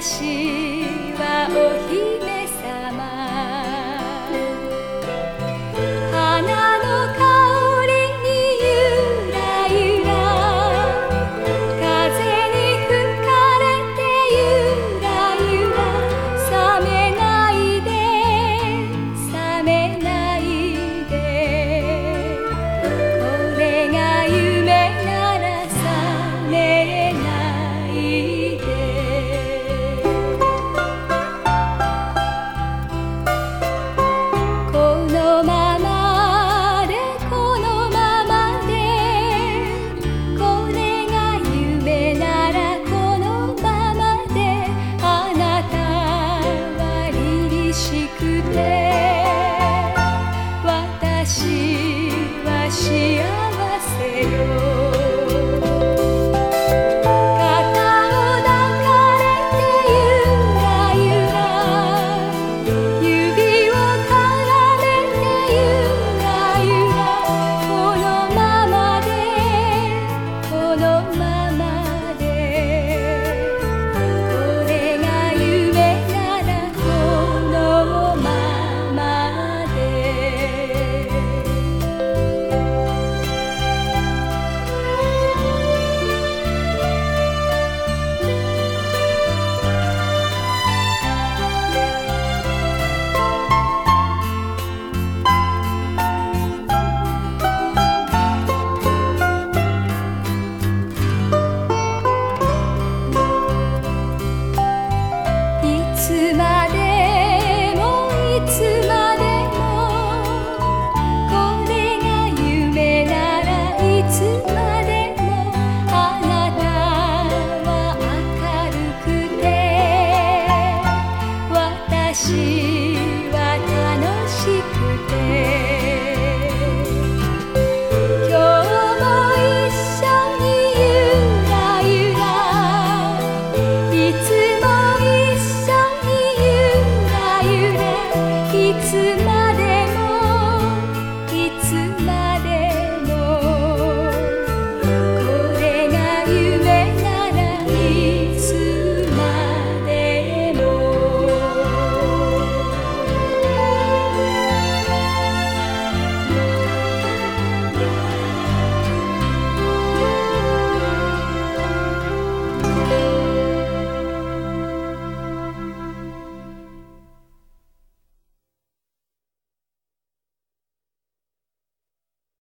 私はお you. see.